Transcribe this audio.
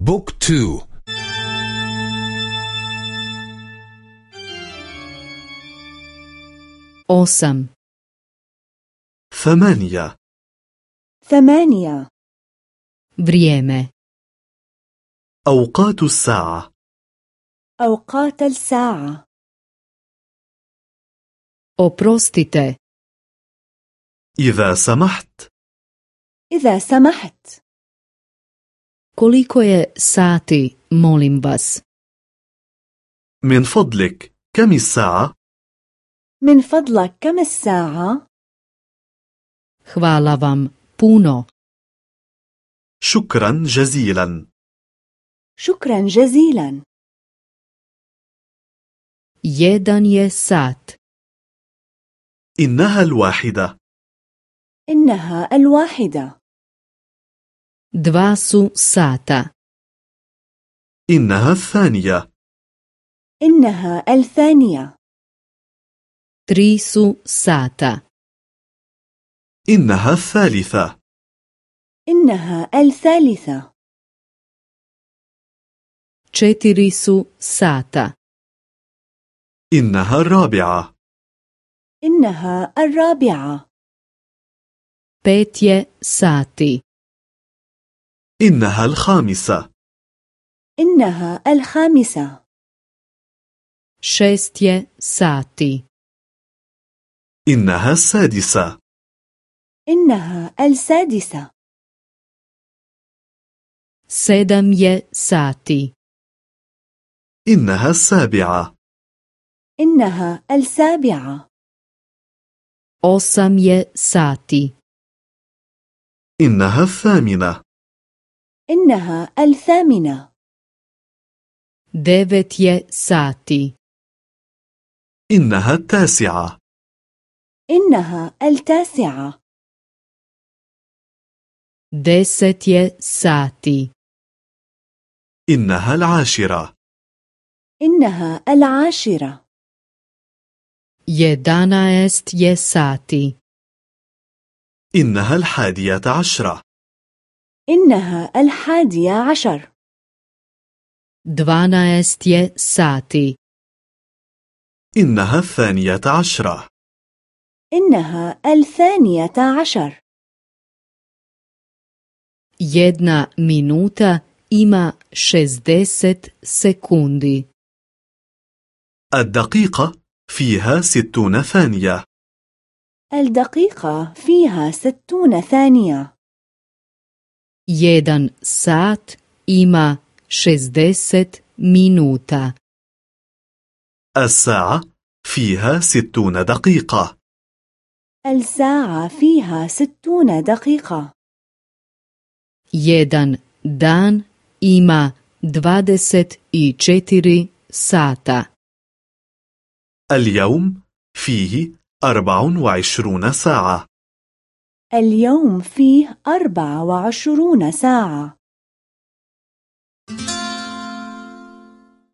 بوك تو أوسم ثمانية. ثمانية. Vrijeme أوقات الساعة. أوقات الساعة. Oprostite. إذا سمحت. إذا سمحت. Koliko je sati molim vas? من فضلك كم الساعة؟ من فضلك كم الساعة؟ hvala vam puno. شكرا جزيلا شكرا جزيلا jedan je sat. إنها الواحدة إنها الواحدة dva su sata. إنها الثانية. إنها الثانية. Tri su sata. إنها الثالثة. إنها الثالثة. Četiri su sata. إنها الرابعة. إنها الرابعة. Pet je sati. إنها الخامسة. إنها الخامسة. Je sati. إنها السادسة. إنها السادسة. Sedam je sati. إنها السابعة. إنها السابعة. Osam je sati. إنها الثامنة. إنها الثامنة. Devet je sati. إنها التاسعة. إنها التاسعة. Deset je sati. إنها العاشرة. إنها العاشرة. Jedanaest je sati. إنها الحادية عشرة. إنها الحادية عشر. Dvanaest je sati. إنها الثانية عشرة. إنها الثانية عشر. Jedna minuta ima 60 sekundi. الدقيقة فيها ستون ثانية. الدقيقة فيها ستون ثانية. Jedan sat ima 60 minuta. الساعة فيها ستون دقيقة. الساعة فيها ستون دقيقة. Jedan dan ima 24 sata. اليوم فيه أربع وعشرون ساعة. اليوم فيه أربع وعشرون ساعة.